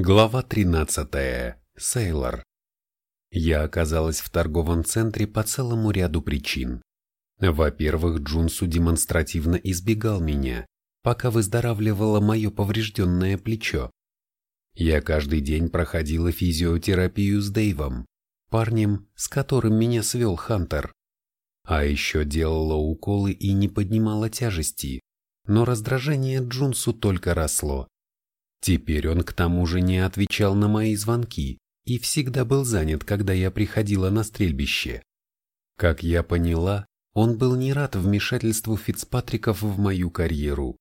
Глава 13. Сейлор. Я оказалась в торговом центре по целому ряду причин. Во-первых, Джунсу демонстративно избегал меня, пока выздоравливало мое поврежденное плечо. Я каждый день проходила физиотерапию с Дэйвом, парнем, с которым меня свел Хантер. А еще делала уколы и не поднимала тяжести, но раздражение Джунсу только росло. Теперь он к тому же не отвечал на мои звонки и всегда был занят, когда я приходила на стрельбище. Как я поняла, он был не рад вмешательству Фицпатриков в мою карьеру.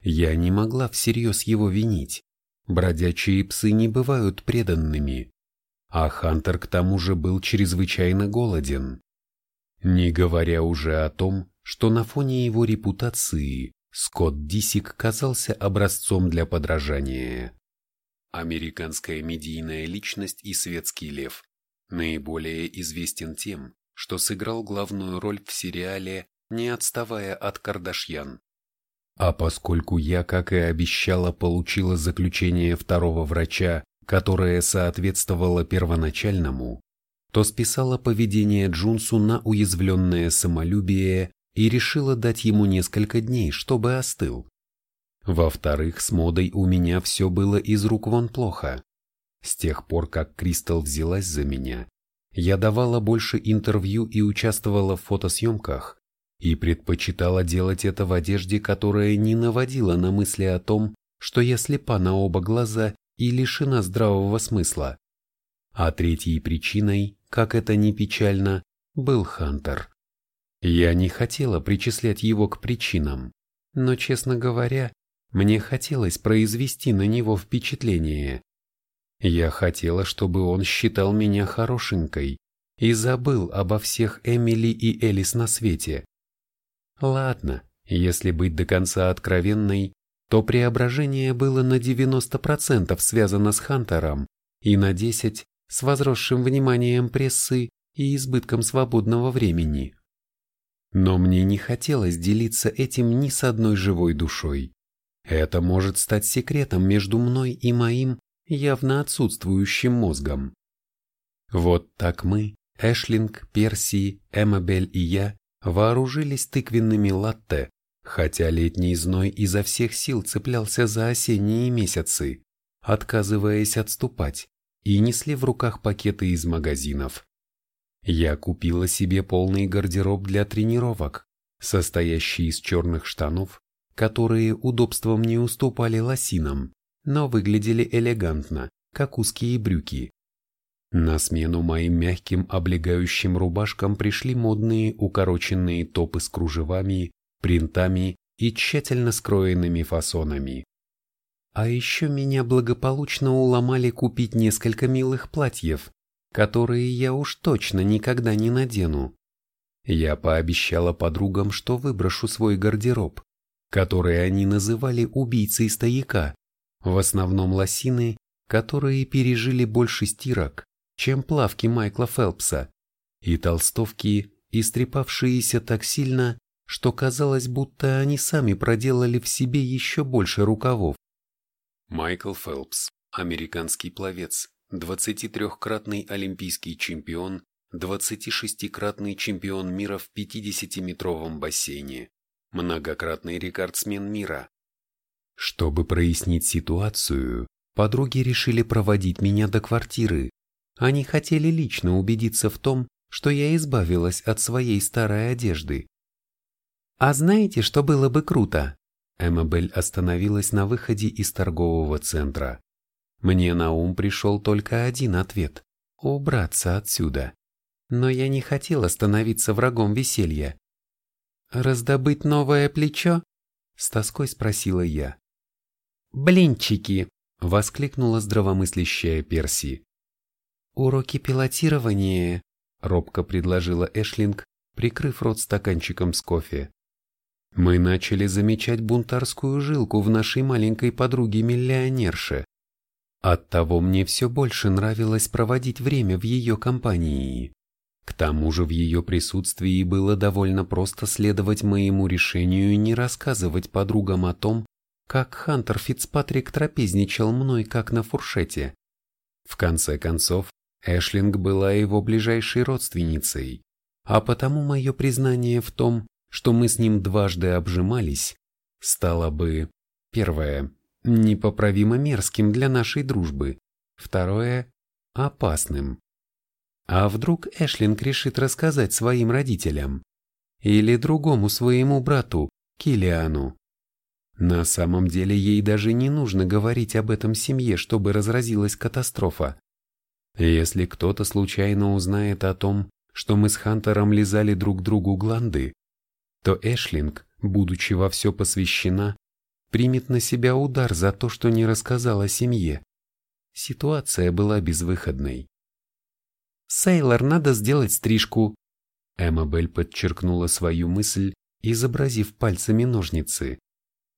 Я не могла всерьез его винить. Бродячие псы не бывают преданными. А Хантер к тому же был чрезвычайно голоден. Не говоря уже о том, что на фоне его репутации Скотт Дисик казался образцом для подражания. Американская медийная личность и светский лев наиболее известен тем, что сыграл главную роль в сериале «Не отставая от Кардашьян». А поскольку я, как и обещала, получила заключение второго врача, которое соответствовало первоначальному, то списала поведение Джунсу на уязвленное самолюбие и решила дать ему несколько дней, чтобы остыл. Во-вторых, с модой у меня все было из рук вон плохо. С тех пор, как Кристал взялась за меня, я давала больше интервью и участвовала в фотосъемках, и предпочитала делать это в одежде, которая не наводила на мысли о том, что я слепа на оба глаза и лишена здравого смысла. А третьей причиной, как это ни печально, был Хантер. Я не хотела причислять его к причинам, но, честно говоря, мне хотелось произвести на него впечатление. Я хотела, чтобы он считал меня хорошенькой и забыл обо всех Эмили и Элис на свете. Ладно, если быть до конца откровенной, то преображение было на 90% связано с Хантером и на 10% с возросшим вниманием прессы и избытком свободного времени. Но мне не хотелось делиться этим ни с одной живой душой. Это может стать секретом между мной и моим явно отсутствующим мозгом. Вот так мы, Эшлинг, Перси, Эммабель и я, вооружились тыквенными латте, хотя летний зной изо всех сил цеплялся за осенние месяцы, отказываясь отступать, и несли в руках пакеты из магазинов. Я купила себе полный гардероб для тренировок, состоящий из черных штанов, которые удобством не уступали лосинам, но выглядели элегантно, как узкие брюки. На смену моим мягким облегающим рубашкам пришли модные укороченные топы с кружевами, принтами и тщательно скроенными фасонами. А еще меня благополучно уломали купить несколько милых платьев, которые я уж точно никогда не надену. Я пообещала подругам, что выброшу свой гардероб, который они называли убийцей стояка, в основном лосины, которые пережили больше стирок, чем плавки Майкла Фелпса, и толстовки, истрепавшиеся так сильно, что казалось, будто они сами проделали в себе еще больше рукавов. Майкл Фелпс, американский пловец, 23-кратный олимпийский чемпион, 26-кратный чемпион мира в 50-метровом бассейне, многократный рекордсмен мира. Чтобы прояснить ситуацию, подруги решили проводить меня до квартиры. Они хотели лично убедиться в том, что я избавилась от своей старой одежды. «А знаете, что было бы круто?» Эммабель остановилась на выходе из торгового центра. Мне на ум пришел только один ответ – убраться отсюда. Но я не хотела становиться врагом веселья. «Раздобыть новое плечо?» – с тоской спросила я. «Блинчики!» – воскликнула здравомыслящая Перси. «Уроки пилотирования», – робко предложила Эшлинг, прикрыв рот стаканчиком с кофе. Мы начали замечать бунтарскую жилку в нашей маленькой подруге-миллионерше. Оттого мне все больше нравилось проводить время в ее компании. К тому же в ее присутствии было довольно просто следовать моему решению не рассказывать подругам о том, как Хантер Фицпатрик трапезничал мной, как на фуршете. В конце концов, Эшлинг была его ближайшей родственницей, а потому мое признание в том, что мы с ним дважды обжимались, стало бы, первое, непоправимо мерзким для нашей дружбы, второе, опасным. А вдруг Эшлинг решит рассказать своим родителям? Или другому своему брату, Килиану? На самом деле ей даже не нужно говорить об этом семье, чтобы разразилась катастрофа. Если кто-то случайно узнает о том, что мы с Хантером лизали друг другу гланды, то Эшлинг, будучи во все посвящена, примет на себя удар за то, что не рассказала семье. Ситуация была безвыходной. «Сейлор, надо сделать стрижку!» Эммабель подчеркнула свою мысль, изобразив пальцами ножницы.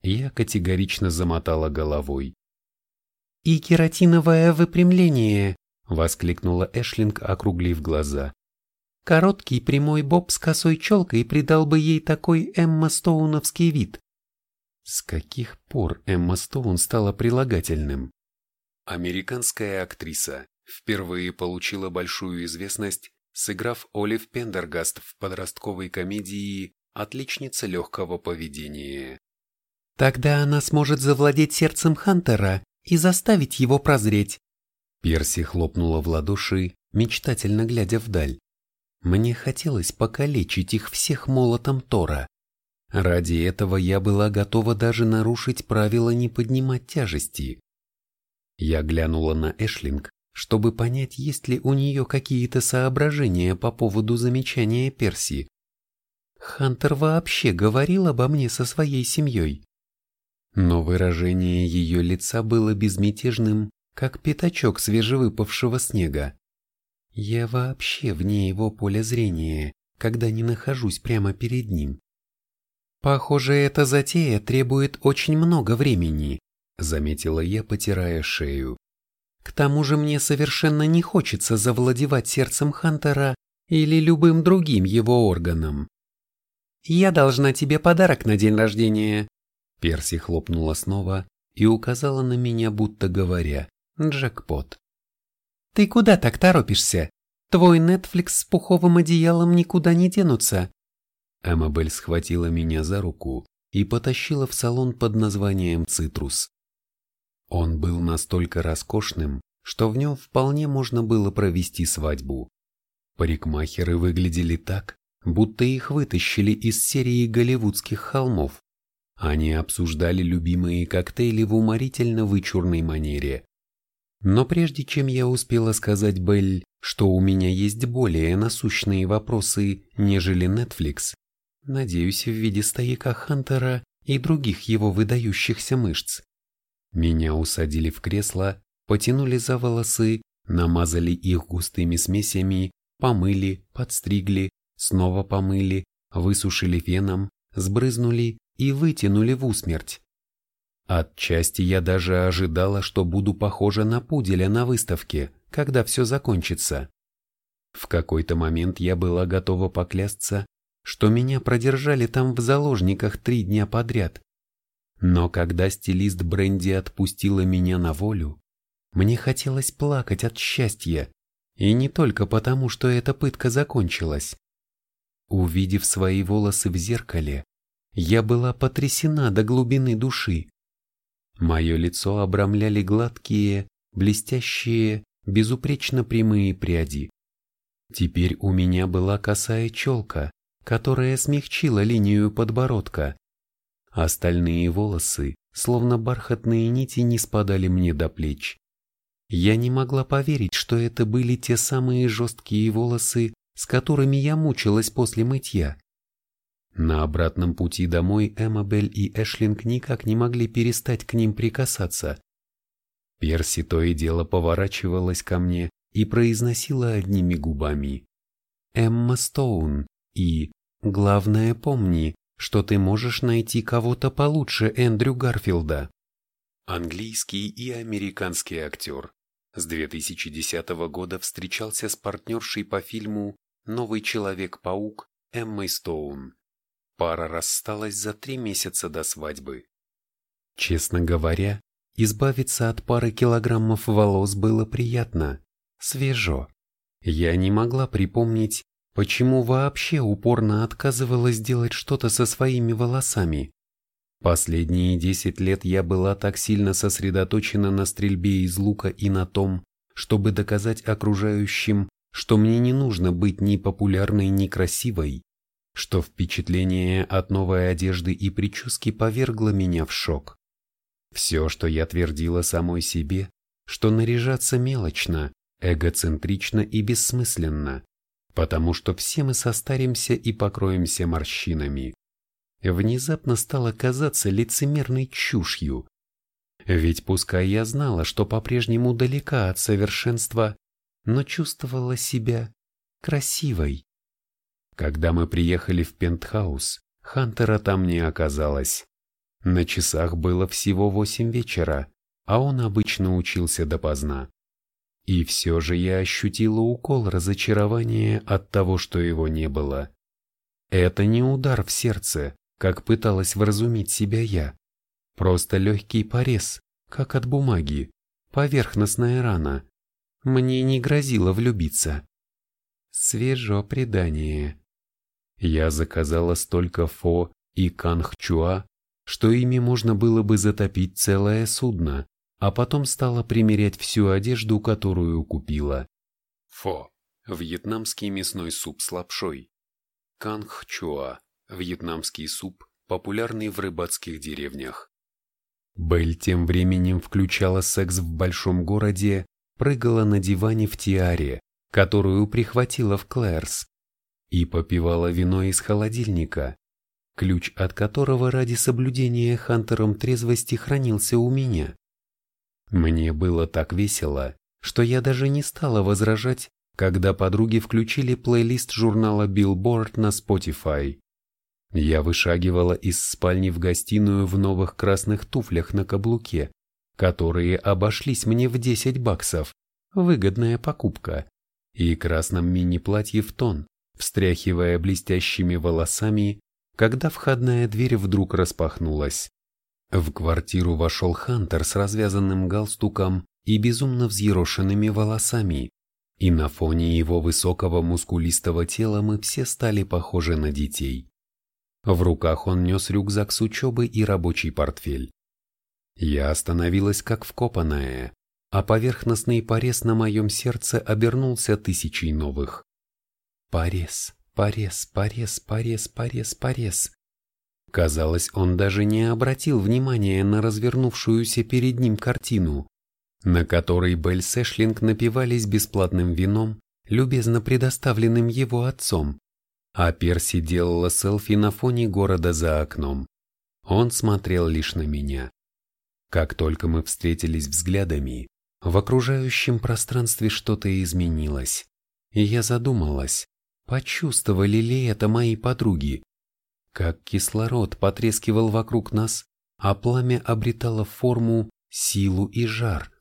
Я категорично замотала головой. «И кератиновое выпрямление!» — воскликнула Эшлинг, округлив глаза. Короткий прямой боб с косой челкой придал бы ей такой Эмма Стоуновский вид. С каких пор Эмма Стоун стала прилагательным? Американская актриса впервые получила большую известность, сыграв Олив Пендергаст в подростковой комедии «Отличница легкого поведения». Тогда она сможет завладеть сердцем Хантера и заставить его прозреть. Перси хлопнула в ладоши, мечтательно глядя вдаль. Мне хотелось покалечить их всех молотом Тора. Ради этого я была готова даже нарушить правило не поднимать тяжести. Я глянула на Эшлинг, чтобы понять, есть ли у нее какие-то соображения по поводу замечания Перси. Хантер вообще говорил обо мне со своей семьей но выражение ее лица было безмятежным, как пятачок свежевыпавшего снега. Я вообще вне его поля зрения, когда не нахожусь прямо перед ним. «Похоже, эта затея требует очень много времени», — заметила я, потирая шею. «К тому же мне совершенно не хочется завладевать сердцем Хантера или любым другим его органом. Я должна тебе подарок на день рождения», Перси хлопнула снова и указала на меня, будто говоря «Джекпот». «Ты куда так торопишься? Твой Netflix с пуховым одеялом никуда не денутся». Эммабель схватила меня за руку и потащила в салон под названием «Цитрус». Он был настолько роскошным, что в нем вполне можно было провести свадьбу. Парикмахеры выглядели так, будто их вытащили из серии голливудских холмов. Они обсуждали любимые коктейли в уморительно вычурной манере. Но прежде чем я успела сказать Белль, что у меня есть более насущные вопросы, нежели Netflix, надеюсь, в виде стояка Хантера и других его выдающихся мышц. Меня усадили в кресло, потянули за волосы, намазали их густыми смесями, помыли, подстригли, снова помыли, высушили феном, сбрызнули и вытянули в усмерть. Отчасти я даже ожидала, что буду похожа на пуделя на выставке, когда все закончится. В какой-то момент я была готова поклясться, что меня продержали там в заложниках три дня подряд. Но когда стилист Бренди отпустила меня на волю, мне хотелось плакать от счастья, и не только потому, что эта пытка закончилась. Увидев свои волосы в зеркале, я была потрясена до глубины души. Мое лицо обрамляли гладкие, блестящие, безупречно прямые пряди. Теперь у меня была косая челка, которая смягчила линию подбородка. Остальные волосы, словно бархатные нити, не спадали мне до плеч. Я не могла поверить, что это были те самые жесткие волосы, с которыми я мучилась после мытья. На обратном пути домой Эммабель и Эшлинг никак не могли перестать к ним прикасаться. Перси то и дело поворачивалась ко мне и произносила одними губами. «Эмма Стоун» и «Главное помни, что ты можешь найти кого-то получше Эндрю Гарфилда». Английский и американский актер. С 2010 года встречался с партнершей по фильму «Новый Человек-паук» Эммой Стоун. Пара рассталась за три месяца до свадьбы. Честно говоря, избавиться от пары килограммов волос было приятно, свежо. Я не могла припомнить, почему вообще упорно отказывалась делать что-то со своими волосами. Последние десять лет я была так сильно сосредоточена на стрельбе из лука и на том, чтобы доказать окружающим, что мне не нужно быть ни популярной, ни красивой, что впечатление от новой одежды и прически повергло меня в шок. Все, что я твердила самой себе, что наряжаться мелочно, эгоцентрично и бессмысленно, потому что все мы состаримся и покроемся морщинами. Внезапно стало казаться лицемерной чушью. Ведь пускай я знала, что по-прежнему далека от совершенства, но чувствовала себя красивой. Когда мы приехали в пентхаус, Хантера там не оказалось. На часах было всего восемь вечера, а он обычно учился допоздна. И все же я ощутила укол разочарования от того, что его не было. Это не удар в сердце, как пыталась вразумить себя я. Просто легкий порез, как от бумаги, поверхностная рана. Мне не грозило влюбиться. Свежо предание. Я заказала столько фо и канхчуа, что ими можно было бы затопить целое судно, а потом стала примерять всю одежду, которую купила. Фо – вьетнамский мясной суп с лапшой. Канхчуа – вьетнамский суп, популярный в рыбацких деревнях. Белль тем временем включала секс в большом городе, прыгала на диване в тиаре, которую прихватила в Клэрс, и попивала вино из холодильника, ключ от которого ради соблюдения Хантером трезвости хранился у меня. Мне было так весело, что я даже не стала возражать, когда подруги включили плейлист журнала Billboard на Spotify. Я вышагивала из спальни в гостиную в новых красных туфлях на каблуке, которые обошлись мне в 10 баксов, выгодная покупка, и красном мини-платье в тон, встряхивая блестящими волосами, когда входная дверь вдруг распахнулась. В квартиру вошел Хантер с развязанным галстуком и безумно взъерошенными волосами, и на фоне его высокого мускулистого тела мы все стали похожи на детей. В руках он нес рюкзак с учебы и рабочий портфель. Я остановилась как вкопанная, а поверхностный порез на моем сердце обернулся тысячей новых. Порез, порез, порез, порез, порез, порез. Казалось, он даже не обратил внимания на развернувшуюся перед ним картину, на которой Белль Сэшлинг напивались бесплатным вином, любезно предоставленным его отцом, а Перси делала селфи на фоне города за окном. Он смотрел лишь на меня. Как только мы встретились взглядами, в окружающем пространстве что-то изменилось, и я задумалась, Почувствовали ли это мои подруги? Как кислород потрескивал вокруг нас, а пламя обретало форму, силу и жар.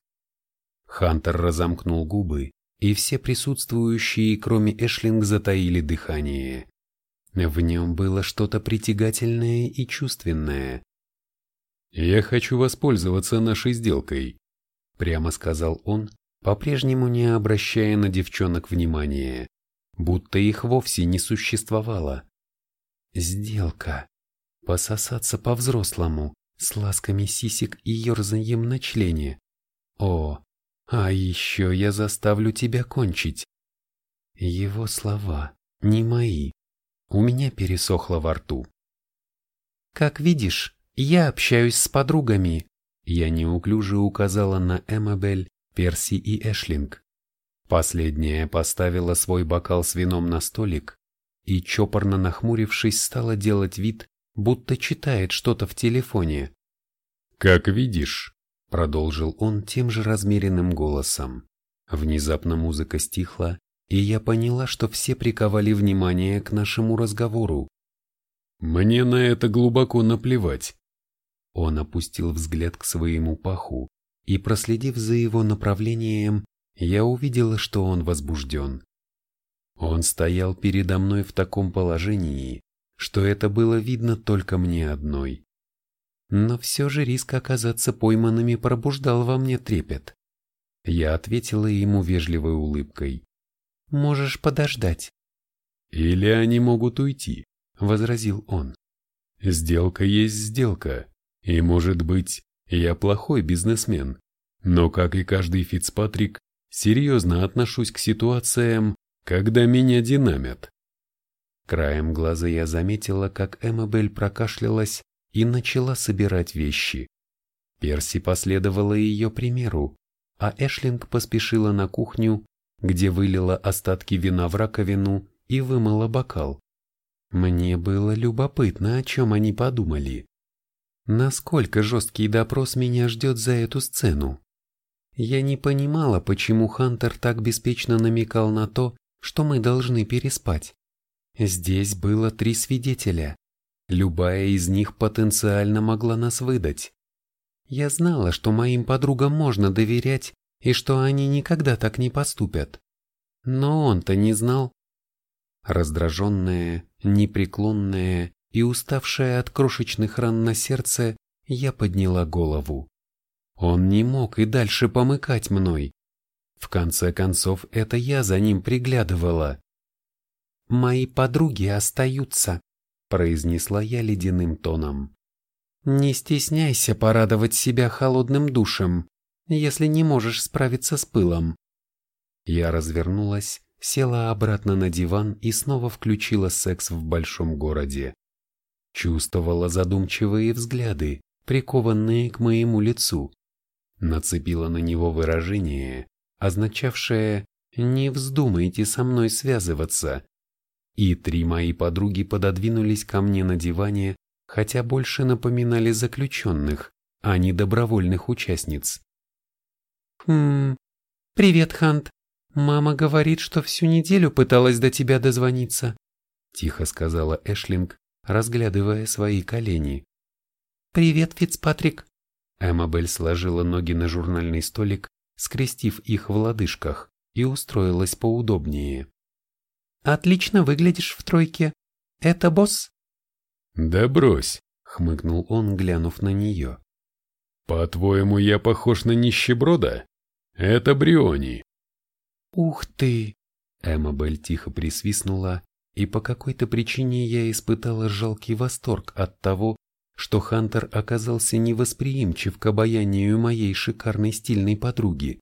Хантер разомкнул губы, и все присутствующие, кроме Эшлинг, затаили дыхание. В нем было что-то притягательное и чувственное. «Я хочу воспользоваться нашей сделкой», — прямо сказал он, по-прежнему не обращая на девчонок внимания будто их вовсе не существовало. Сделка. Пососаться по-взрослому, с ласками сисек и ерзаньем на члене. О, а еще я заставлю тебя кончить. Его слова, не мои. У меня пересохло во рту. Как видишь, я общаюсь с подругами. Я неуклюже указала на Эммабель, Перси и Эшлинг. Последняя поставила свой бокал с вином на столик и, чопорно нахмурившись, стала делать вид, будто читает что-то в телефоне. «Как видишь», — продолжил он тем же размеренным голосом. Внезапно музыка стихла, и я поняла, что все приковали внимание к нашему разговору. «Мне на это глубоко наплевать». Он опустил взгляд к своему паху и, проследив за его направлением, я увидела, что он возбужден. Он стоял передо мной в таком положении, что это было видно только мне одной. но все же риск оказаться пойманными пробуждал во мне трепет. Я ответила ему вежливой улыбкой. «Можешь подождать». «Или они могут уйти», — возразил он. «Сделка есть сделка, и, может быть, я плохой бизнесмен, но, как и каждый Фицпатрик, серьезно отношусь к ситуациям, когда меня динамят. Краем глаза я заметила, как Эммабель прокашлялась и начала собирать вещи. Перси последовала ее примеру, а Эшлинг поспешила на кухню, где вылила остатки вина в раковину и вымыла бокал. Мне было любопытно, о чем они подумали. Насколько жесткий допрос меня ждет за эту сцену? Я не понимала, почему Хантер так беспечно намекал на то, что мы должны переспать. Здесь было три свидетеля. Любая из них потенциально могла нас выдать. Я знала, что моим подругам можно доверять и что они никогда так не поступят. Но он-то не знал. Раздраженная, непреклонная и уставшая от крошечных ран на сердце, я подняла голову. Он не мог и дальше помыкать мной. В конце концов, это я за ним приглядывала. «Мои подруги остаются», — произнесла я ледяным тоном. «Не стесняйся порадовать себя холодным душем, если не можешь справиться с пылом». Я развернулась, села обратно на диван и снова включила секс в большом городе. Чувствовала задумчивые взгляды, прикованные к моему лицу нацепила на него выражение, означавшее «не вздумайте со мной связываться». И три мои подруги пододвинулись ко мне на диване, хотя больше напоминали заключенных, а не добровольных участниц. «Хм... Привет, Хант. Мама говорит, что всю неделю пыталась до тебя дозвониться», тихо сказала Эшлинг, разглядывая свои колени. «Привет, Фицпатрик», Эммабель сложила ноги на журнальный столик, скрестив их в лодыжках, и устроилась поудобнее. «Отлично выглядишь в тройке. Это босс?» «Да брось», — хмыкнул он, глянув на нее. «По-твоему, я похож на нищеброда? Это Бриони». «Ух ты!» Эммабель тихо присвистнула, и по какой-то причине я испытала жалкий восторг от того, что Хантер оказался невосприимчив к обаянию моей шикарной стильной подруги.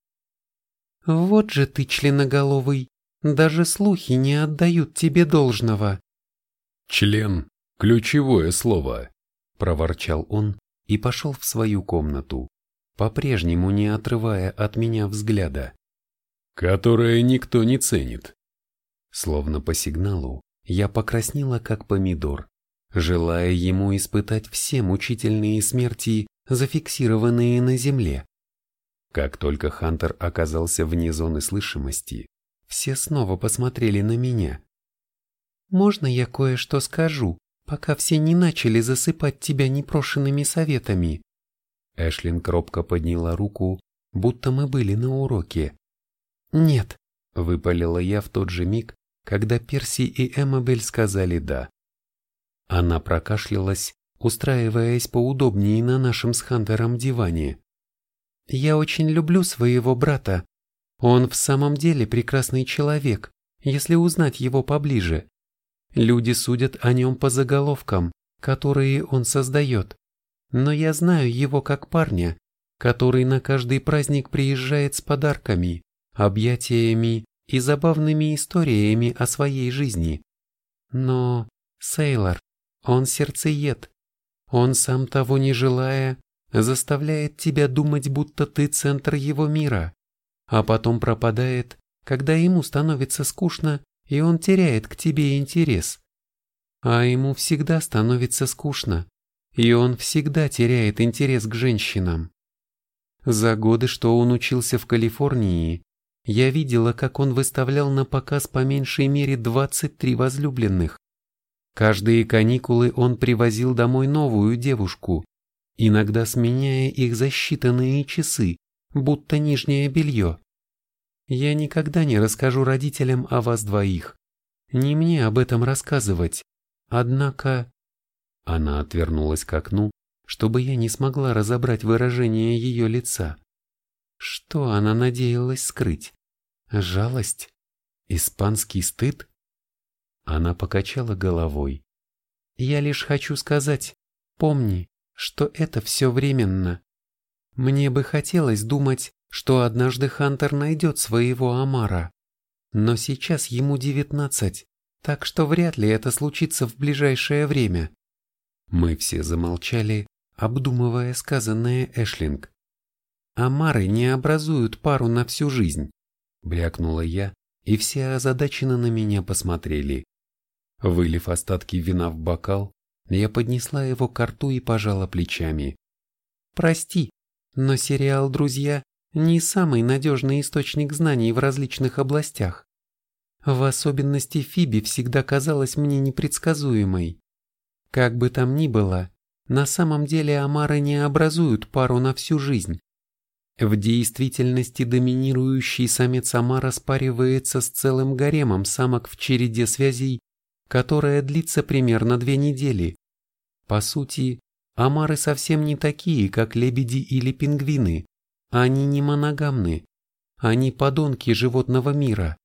«Вот же ты, членоголовый, даже слухи не отдают тебе должного». «Член — ключевое слово», — проворчал он и пошел в свою комнату, по-прежнему не отрывая от меня взгляда. «Которое никто не ценит». Словно по сигналу, я покраснела, как помидор, желая ему испытать все мучительные смерти, зафиксированные на земле. Как только Хантер оказался вне зоны слышимости, все снова посмотрели на меня. «Можно я кое-что скажу, пока все не начали засыпать тебя непрошенными советами?» Эшлин робко подняла руку, будто мы были на уроке. «Нет», — выпалила я в тот же миг, когда Перси и Эммабель сказали «да». Она прокашлялась, устраиваясь поудобнее на нашем с Хантером диване. «Я очень люблю своего брата. Он в самом деле прекрасный человек, если узнать его поближе. Люди судят о нем по заголовкам, которые он создает. Но я знаю его как парня, который на каждый праздник приезжает с подарками, объятиями и забавными историями о своей жизни. Но, Сейлор, он сердцеед. Он, сам того не желая, заставляет тебя думать, будто ты центр его мира, а потом пропадает, когда ему становится скучно, и он теряет к тебе интерес. А ему всегда становится скучно, и он всегда теряет интерес к женщинам. За годы, что он учился в Калифорнии, я видела, как он выставлял на показ по меньшей мере 23 возлюбленных. Каждые каникулы он привозил домой новую девушку, иногда сменяя их за считанные часы, будто нижнее белье. Я никогда не расскажу родителям о вас двоих. Не мне об этом рассказывать. Однако... Она отвернулась к окну, чтобы я не смогла разобрать выражение ее лица. Что она надеялась скрыть? Жалость? Испанский стыд? Она покачала головой. Я лишь хочу сказать, помни, что это все временно. Мне бы хотелось думать, что однажды Хантер найдет своего Амара. Но сейчас ему девятнадцать, так что вряд ли это случится в ближайшее время. Мы все замолчали, обдумывая сказанное Эшлинг. «Амары не образуют пару на всю жизнь», — брякнула я, и все озадаченно на меня посмотрели. Вылив остатки вина в бокал, я поднесла его к рту и пожала плечами. «Прости, но сериал «Друзья» не самый надежный источник знаний в различных областях. В особенности Фиби всегда казалась мне непредсказуемой. Как бы там ни было, на самом деле омары не образуют пару на всю жизнь. В действительности доминирующий самец омара спаривается с целым гаремом самок в череде связей, которая длится примерно две недели. По сути, омары совсем не такие, как лебеди или пингвины. Они не моногамны. Они подонки животного мира.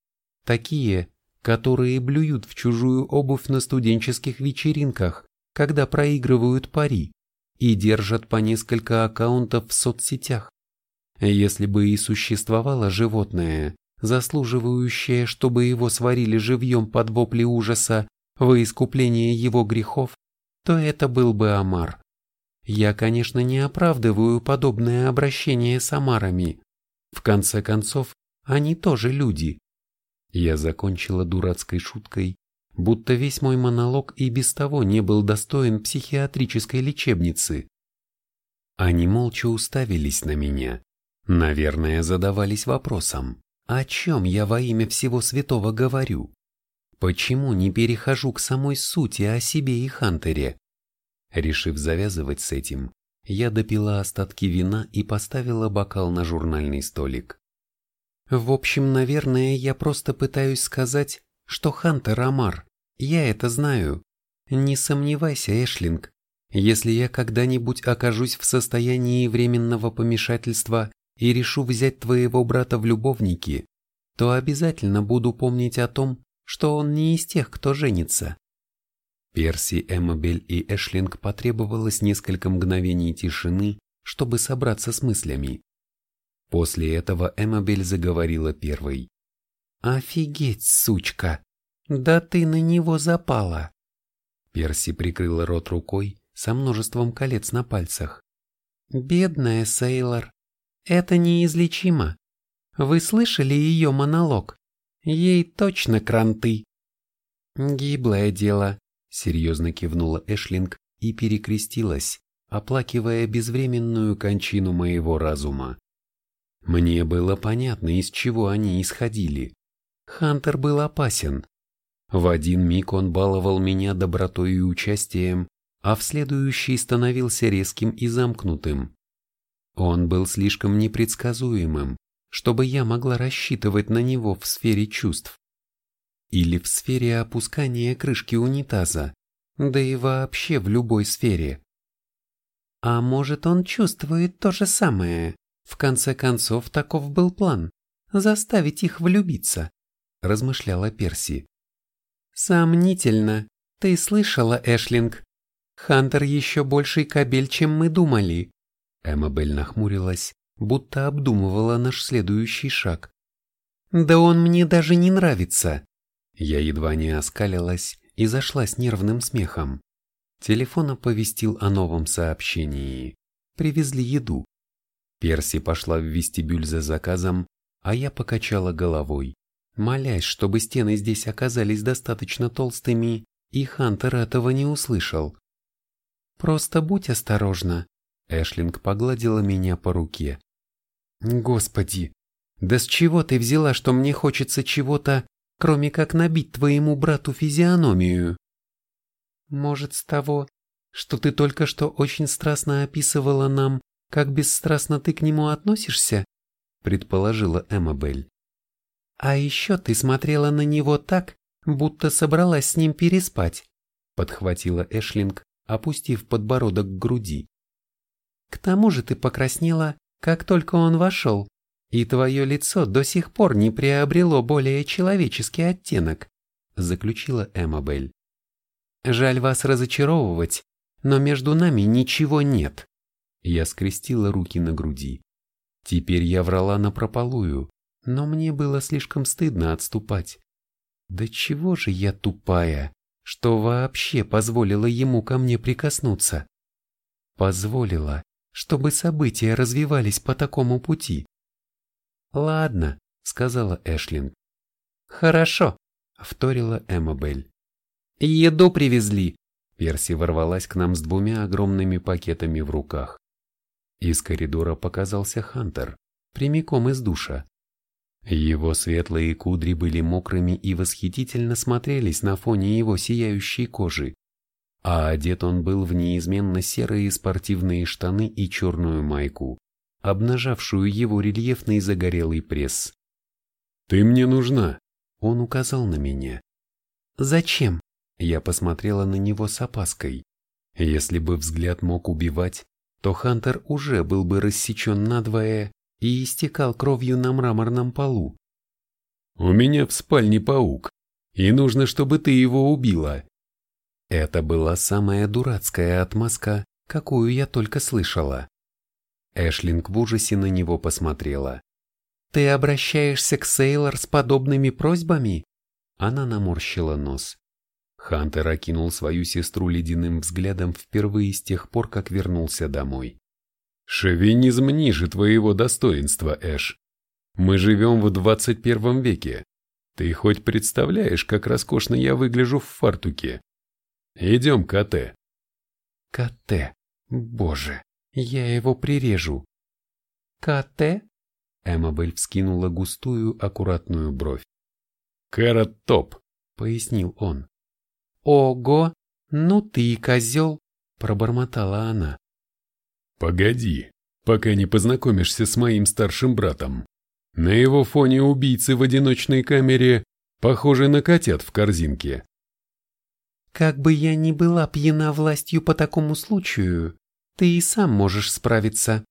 Такие, которые блюют в чужую обувь на студенческих вечеринках, когда проигрывают пари, и держат по несколько аккаунтов в соцсетях. Если бы и существовало животное, заслуживающее, чтобы его сварили живьем под вопли ужаса во искупление его грехов, то это был бы Амар. Я, конечно, не оправдываю подобное обращение с Амарами. В конце концов, они тоже люди. Я закончила дурацкой шуткой будто весь мой монолог и без того не был достоин психиатрической лечебницы. Они молча уставились на меня. Наверное, задавались вопросом, о чем я во имя всего святого говорю? Почему не перехожу к самой сути о себе и Хантере? Решив завязывать с этим, я допила остатки вина и поставила бокал на журнальный столик. В общем, наверное, я просто пытаюсь сказать, что Хантер Амар я это знаю. Не сомневайся, Эшлинг. Если я когда-нибудь окажусь в состоянии временного помешательства и решу взять твоего брата в любовники, то обязательно буду помнить о том, что он не из тех, кто женится. Перси, Эммабель и Эшлинг потребовалось несколько мгновений тишины, чтобы собраться с мыслями. После этого Эммабель заговорила первой. «Офигеть, сучка! «Да ты на него запала!» Перси прикрыла рот рукой со множеством колец на пальцах. «Бедная Сейлор, это неизлечимо. Вы слышали ее монолог? Ей точно кранты!» «Гиблое дело», — серьезно кивнула Эшлинг и перекрестилась, оплакивая безвременную кончину моего разума. Мне было понятно, из чего они исходили. Хантер был опасен, в один миг он баловал меня добротой и участием, а в следующий становился резким и замкнутым. Он был слишком непредсказуемым, чтобы я могла рассчитывать на него в сфере чувств. Или в сфере опускания крышки унитаза, да и вообще в любой сфере. А может, он чувствует то же самое? В конце концов, таков был план – заставить их влюбиться, размышляла Перси. Сомнительно. Ты слышала, Эшлинг? Хантер еще больший кабель, чем мы думали. Эммабель нахмурилась, будто обдумывала наш следующий шаг. Да он мне даже не нравится. Я едва не оскалилась и зашла с нервным смехом. Телефон оповестил о новом сообщении. Привезли еду. Перси пошла в вестибюль за заказом, а я покачала головой молясь, чтобы стены здесь оказались достаточно толстыми, и Хантер этого не услышал. «Просто будь осторожна», — Эшлинг погладила меня по руке. «Господи, да с чего ты взяла, что мне хочется чего-то, кроме как набить твоему брату физиономию?» «Может, с того, что ты только что очень страстно описывала нам, как бесстрастно ты к нему относишься?» — предположила Эммабель. «А еще ты смотрела на него так, будто собралась с ним переспать», подхватила Эшлинг, опустив подбородок к груди. К тому же ты покраснела, как только он вошел, и твое лицо до сих пор не приобрело более человеческий оттенок, заключила Эммабель. Жаль вас разочаровывать, но между нами ничего нет. Я скрестила руки на груди. Теперь я врала напропалую, но мне было слишком стыдно отступать. Да чего же я тупая, что вообще позволила ему ко мне прикоснуться? Позволила, чтобы события развивались по такому пути. «Ладно», — сказала Эшлин. «Хорошо», — вторила Эммабель. «Еду привезли». Перси ворвалась к нам с двумя огромными пакетами в руках. Из коридора показался Хантер, прямиком из душа. Его светлые кудри были мокрыми и восхитительно смотрелись на фоне его сияющей кожи, а одет он был в неизменно серые спортивные штаны и черную майку, обнажавшую его рельефный загорелый пресс. «Ты мне нужна», — он указал на меня. «Зачем?» Я посмотрела на него с опаской. Если бы взгляд мог убивать, то Хантер уже был бы рассечен надвое и истекал кровью на мраморном полу. «У меня в спальне паук, и нужно, чтобы ты его убила». Это была самая дурацкая отмазка, какую я только слышала. Эшлинг в ужасе на него посмотрела. «Ты обращаешься к Сейлор с подобными просьбами?» Она наморщила нос. Хантер окинул свою сестру ледяным взглядом впервые с тех пор, как вернулся домой. «Шовинизм ниже твоего достоинства, Эш. Мы живем в двадцать первом веке. Ты хоть представляешь, как роскошно я выгляжу в фартуке? Идем к АТ». «КТ, боже!» Я его прирежу. КТ? Эммабель вскинула густую, аккуратную бровь. Кэрот Топ, пояснил он. Ого, ну ты козел, пробормотала она. Погоди, пока не познакомишься с моим старшим братом. На его фоне убийцы в одиночной камере похожи на котят в корзинке. Как бы я ни была пьяна властью по такому случаю, ты и сам можешь справиться.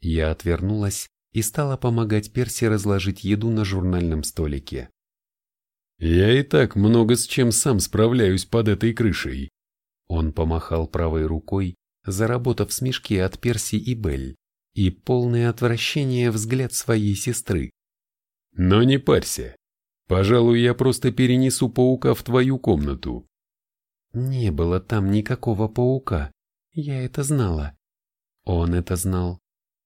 Я отвернулась и стала помогать Перси разложить еду на журнальном столике. Я и так много с чем сам справляюсь под этой крышей. Он помахал правой рукой, заработав смешки от Перси и Белль, и полное отвращение взгляд своей сестры. Но не парься. Пожалуй, я просто перенесу паука в твою комнату. Не было там никакого паука. Я это знала. Он это знал.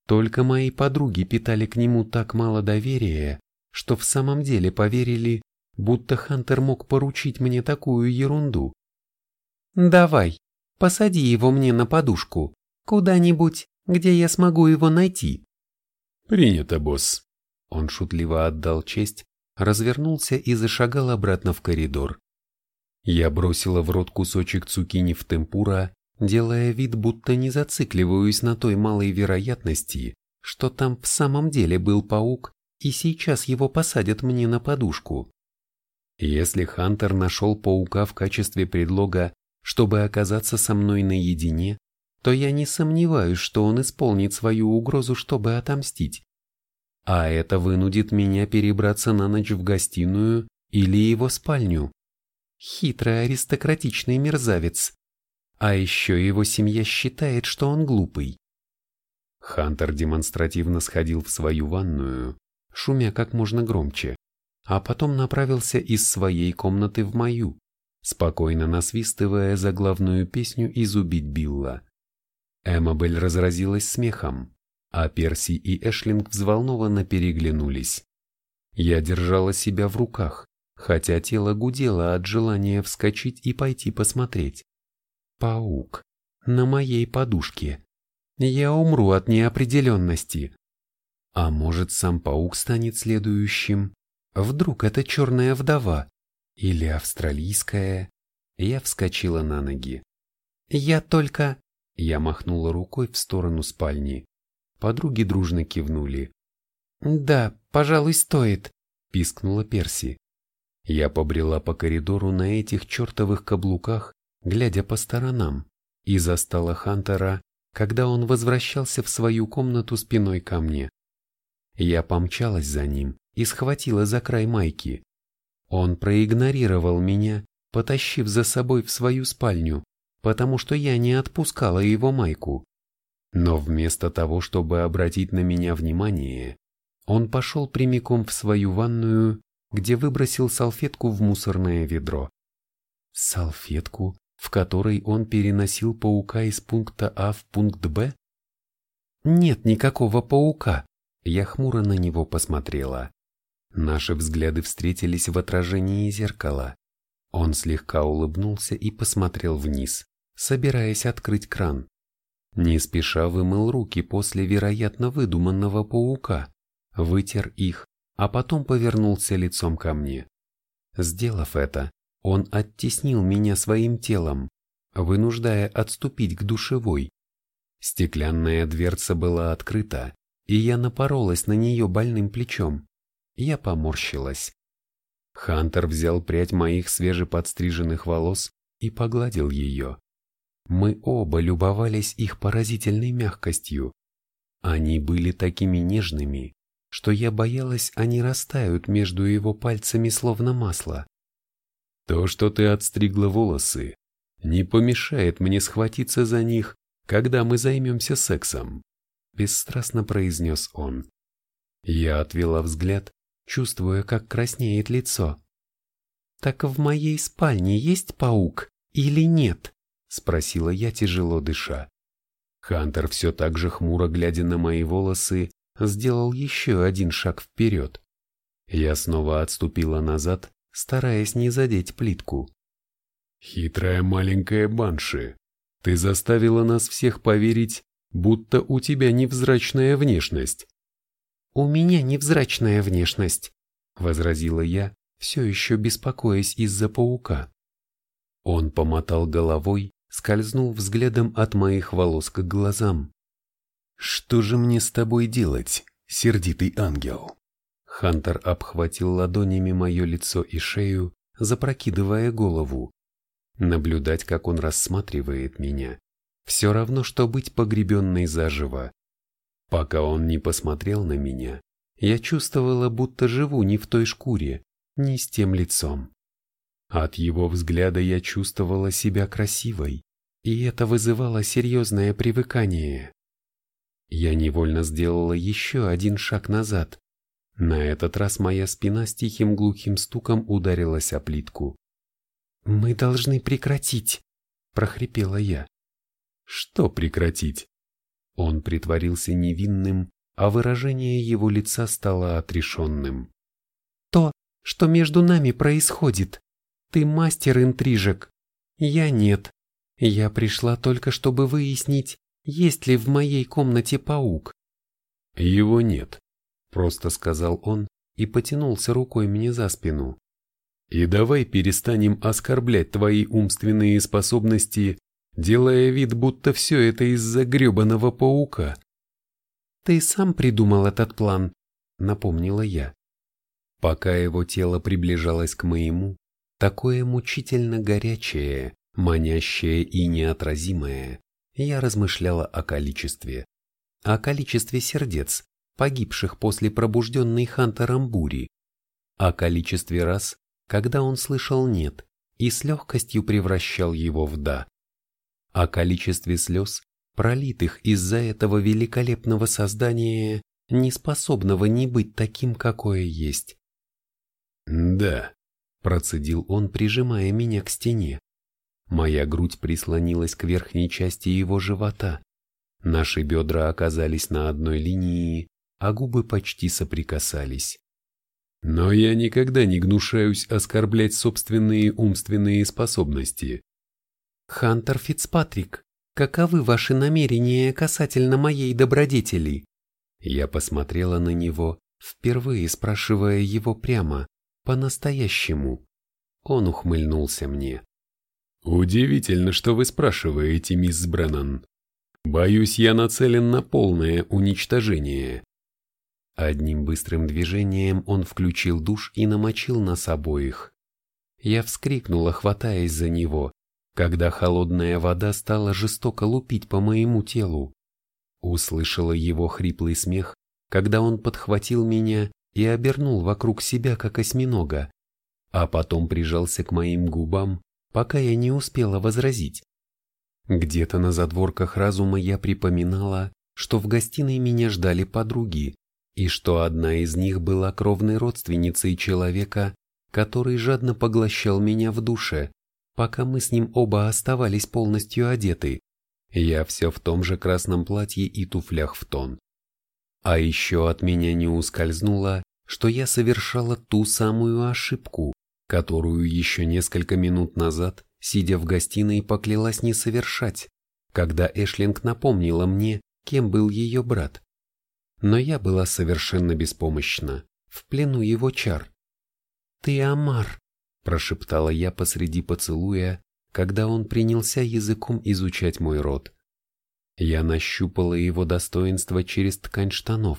Только мои подруги питали к нему так мало доверия, что в самом деле поверили, будто Хантер мог поручить мне такую ерунду. «Давай, посади его мне на подушку, куда-нибудь, где я смогу его найти». «Принято, босс». Он шутливо отдал честь, развернулся и зашагал обратно в коридор. Я бросила в рот кусочек цукини в темпура делая вид, будто не зацикливаюсь на той малой вероятности, что там в самом деле был паук, и сейчас его посадят мне на подушку. Если Хантер нашел паука в качестве предлога, чтобы оказаться со мной наедине, то я не сомневаюсь, что он исполнит свою угрозу, чтобы отомстить. А это вынудит меня перебраться на ночь в гостиную или его спальню. Хитрый аристократичный мерзавец. А еще его семья считает, что он глупый. Хантер демонстративно сходил в свою ванную, шумя как можно громче, а потом направился из своей комнаты в мою, спокойно насвистывая заглавную песню из «Убить Билла». Эммабель разразилась смехом, а Перси и Эшлинг взволнованно переглянулись. Я держала себя в руках, хотя тело гудело от желания вскочить и пойти посмотреть. Паук. На моей подушке. Я умру от неопределенности. А может, сам паук станет следующим? Вдруг это черная вдова? Или австралийская? Я вскочила на ноги. Я только... Я махнула рукой в сторону спальни. Подруги дружно кивнули. «Да, пожалуй, стоит», — пискнула Перси. Я побрела по коридору на этих чертовых каблуках глядя по сторонам, и застала Хантера, когда он возвращался в свою комнату спиной ко мне. Я помчалась за ним и схватила за край майки. Он проигнорировал меня, потащив за собой в свою спальню, потому что я не отпускала его майку. Но вместо того, чтобы обратить на меня внимание, он пошел прямиком в свою ванную, где выбросил салфетку в мусорное ведро. Салфетку, в которой он переносил паука из пункта А в пункт Б? Нет никакого паука. Я хмуро на него посмотрела. Наши взгляды встретились в отражении зеркала. Он слегка улыбнулся и посмотрел вниз, собираясь открыть кран. Не спеша вымыл руки после вероятно выдуманного паука, вытер их, а потом повернулся лицом ко мне. Сделав это, он оттеснил меня своим телом, вынуждая отступить к душевой. Стеклянная дверца была открыта, и я напоролась на нее больным плечом. Я поморщилась. Хантер взял прядь моих свежеподстриженных волос и погладил ее. Мы оба любовались их поразительной мягкостью. Они были такими нежными, что я боялась, они растают между его пальцами словно масло. То, что ты отстригла волосы, не помешает мне схватиться за них, когда мы займемся сексом, бесстрастно произнес он. Я отвела взгляд, чувствуя, как краснеет лицо. Так в моей спальне есть паук или нет? — спросила я, тяжело дыша. Хантер, все так же хмуро глядя на мои волосы, сделал еще один шаг вперед. Я снова отступила назад, стараясь не задеть плитку. «Хитрая маленькая банши, ты заставила нас всех поверить, будто у тебя невзрачная внешность». «У меня невзрачная внешность», — возразила я, все еще беспокоясь из-за паука. Он помотал головой, скользнул взглядом от моих волос к глазам. «Что же мне с тобой делать, сердитый ангел?» Хантер обхватил ладонями мое лицо и шею, запрокидывая голову. Наблюдать, как он рассматривает меня, все равно, что быть погребенной заживо. Пока он не посмотрел на меня, я чувствовала, будто живу не в той шкуре, не с тем лицом. От его взгляда я чувствовала себя красивой, и это вызывало серьезное привыкание. Я невольно сделала еще один шаг назад. На этот раз моя спина с тихим глухим стуком ударилась о плитку. «Мы должны прекратить», — прохрипела я. «Что прекратить?» Он притворился невинным, а выражение его лица стало отрешенным. «То, что между нами происходит», ты мастер интрижек. Я нет. Я пришла только, чтобы выяснить, есть ли в моей комнате паук. Его нет, просто сказал он и потянулся рукой мне за спину. И давай перестанем оскорблять твои умственные способности, делая вид, будто все это из-за гребаного паука. Ты сам придумал этот план, напомнила я. Пока его тело приближалось к моему, такое мучительно горячее, манящее и неотразимое, я размышляла о количестве. О количестве сердец, погибших после пробужденной Хантером бури. О количестве раз, когда он слышал «нет» и с легкостью превращал его в «да». О количестве слез, пролитых из-за этого великолепного создания, не способного не быть таким, какое есть. «Да», Процедил он, прижимая меня к стене. Моя грудь прислонилась к верхней части его живота. Наши бедра оказались на одной линии, а губы почти соприкасались. Но я никогда не гнушаюсь оскорблять собственные умственные способности. Хантер Фицпатрик, каковы ваши намерения касательно моей добродетели? Я посмотрела на него, впервые спрашивая его прямо, по-настоящему. Он ухмыльнулся мне. «Удивительно, что вы спрашиваете, мисс Бреннан. Боюсь, я нацелен на полное уничтожение». Одним быстрым движением он включил душ и намочил нас обоих. Я вскрикнула, хватаясь за него, когда холодная вода стала жестоко лупить по моему телу. Услышала его хриплый смех, когда он подхватил меня и обернул вокруг себя, как осьминога, а потом прижался к моим губам, пока я не успела возразить. Где-то на задворках разума я припоминала, что в гостиной меня ждали подруги, и что одна из них была кровной родственницей человека, который жадно поглощал меня в душе, пока мы с ним оба оставались полностью одеты. Я все в том же красном платье и туфлях в тон. А еще от меня не ускользнуло, что я совершала ту самую ошибку, которую еще несколько минут назад, сидя в гостиной, поклялась не совершать, когда Эшлинг напомнила мне, кем был ее брат. Но я была совершенно беспомощна, в плену его чар. «Ты Амар», — прошептала я посреди поцелуя, когда он принялся языком изучать мой рот. Я нащупала его достоинство через ткань штанов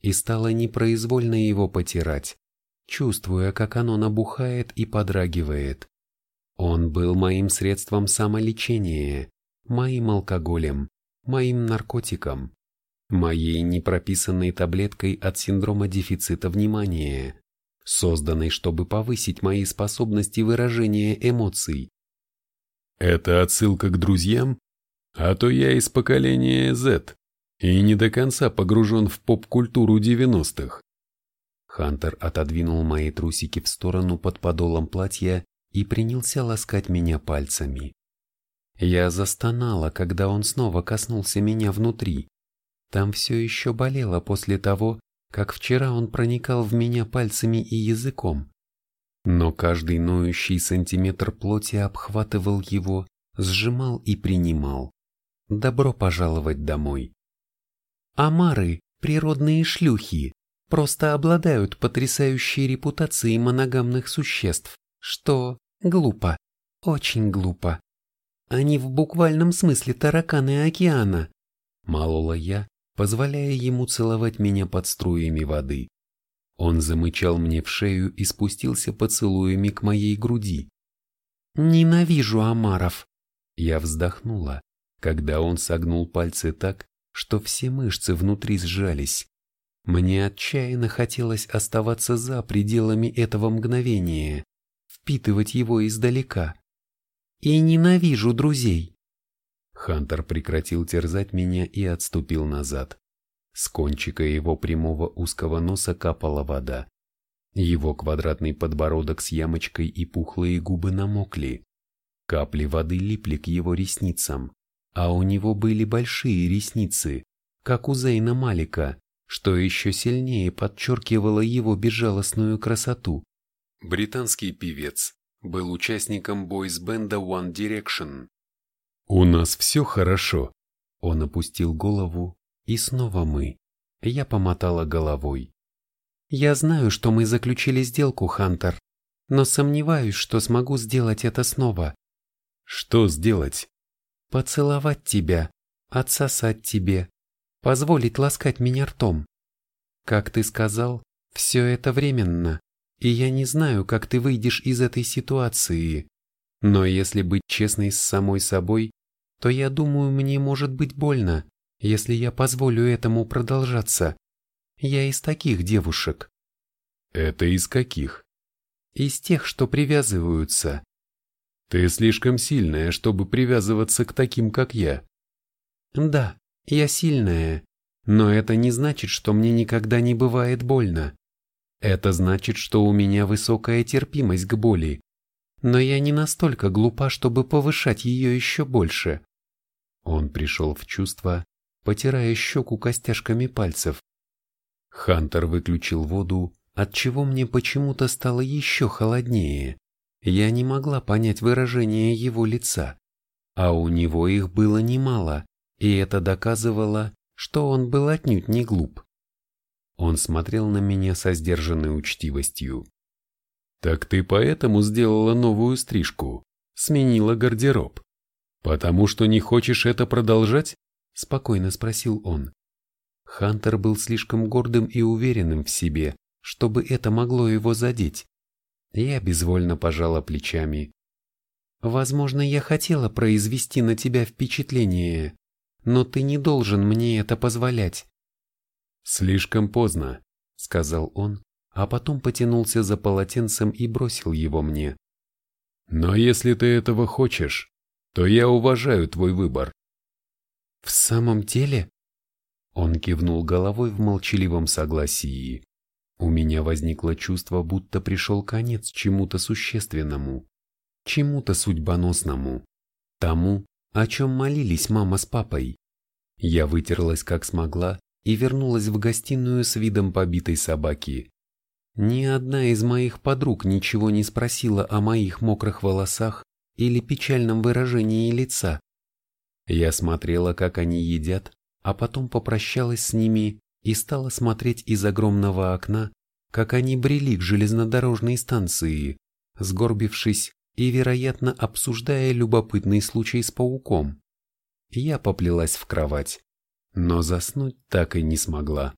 и стала непроизвольно его потирать, чувствуя, как оно набухает и подрагивает. Он был моим средством самолечения, моим алкоголем, моим наркотиком, моей непрописанной таблеткой от синдрома дефицита внимания созданной, чтобы повысить мои способности выражения эмоций. Это отсылка к друзьям? А то я из поколения Z и не до конца погружен в поп-культуру 90-х. Хантер отодвинул мои трусики в сторону под подолом платья и принялся ласкать меня пальцами. Я застонала, когда он снова коснулся меня внутри. Там все еще болело после того, как вчера он проникал в меня пальцами и языком. Но каждый ноющий сантиметр плоти обхватывал его, сжимал и принимал. Добро пожаловать домой. Амары, природные шлюхи, просто обладают потрясающей репутацией моногамных существ, что глупо, очень глупо. Они в буквальном смысле тараканы океана, молола я, позволяя ему целовать меня под струями воды. Он замычал мне в шею и спустился поцелуями к моей груди. «Ненавижу омаров!» Я вздохнула, когда он согнул пальцы так, что все мышцы внутри сжались. Мне отчаянно хотелось оставаться за пределами этого мгновения, впитывать его издалека. И ненавижу друзей. Хантер прекратил терзать меня и отступил назад. С кончика его прямого узкого носа капала вода. Его квадратный подбородок с ямочкой и пухлые губы намокли. Капли воды липли к его ресницам, а у него были большие ресницы, как у Зейна Малика, что еще сильнее подчеркивало его безжалостную красоту. Британский певец, был участником бойс-бенда One Direction, «У нас все хорошо». Он опустил голову, и снова мы. Я помотала головой. «Я знаю, что мы заключили сделку, Хантер, но сомневаюсь, что смогу сделать это снова». «Что сделать?» «Поцеловать тебя, отсосать тебе, позволить ласкать меня ртом. Как ты сказал, все это временно, и я не знаю, как ты выйдешь из этой ситуации. Но если быть честной с самой собой, то я думаю, мне может быть больно, если я позволю этому продолжаться. Я из таких девушек. Это из каких? Из тех, что привязываются. Ты слишком сильная, чтобы привязываться к таким, как я. Да, я сильная, но это не значит, что мне никогда не бывает больно. Это значит, что у меня высокая терпимость к боли. Но я не настолько глупа, чтобы повышать ее еще больше. Он пришел в чувство, потирая щеку костяшками пальцев. Хантер выключил воду, отчего мне почему-то стало еще холоднее. Я не могла понять выражение его лица, а у него их было немало, и это доказывало, что он был отнюдь не глуп. Он смотрел на меня со сдержанной учтивостью. «Так ты поэтому сделала новую стрижку? Сменила гардероб?» «Потому что не хочешь это продолжать?» – спокойно спросил он. Хантер был слишком гордым и уверенным в себе, чтобы это могло его задеть. Я безвольно пожала плечами. Возможно, я хотела произвести на тебя впечатление, но ты не должен мне это позволять. Слишком поздно, сказал он, а потом потянулся за полотенцем и бросил его мне. Но если ты этого хочешь, то я уважаю твой выбор. В самом деле? Он кивнул головой в молчаливом согласии. У меня возникло чувство, будто пришел конец чему-то существенному, чему-то судьбоносному, тому, о чем молились мама с папой. Я вытерлась как смогла и вернулась в гостиную с видом побитой собаки. Ни одна из моих подруг ничего не спросила о моих мокрых волосах или печальном выражении лица. Я смотрела, как они едят, а потом попрощалась с ними и стала смотреть из огромного окна, как они брели к железнодорожной станции, сгорбившись и, вероятно, обсуждая любопытный случай с пауком. Я поплелась в кровать, но заснуть так и не смогла.